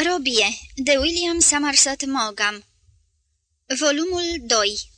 Robie, de William Somerset Maugham. Volumul 2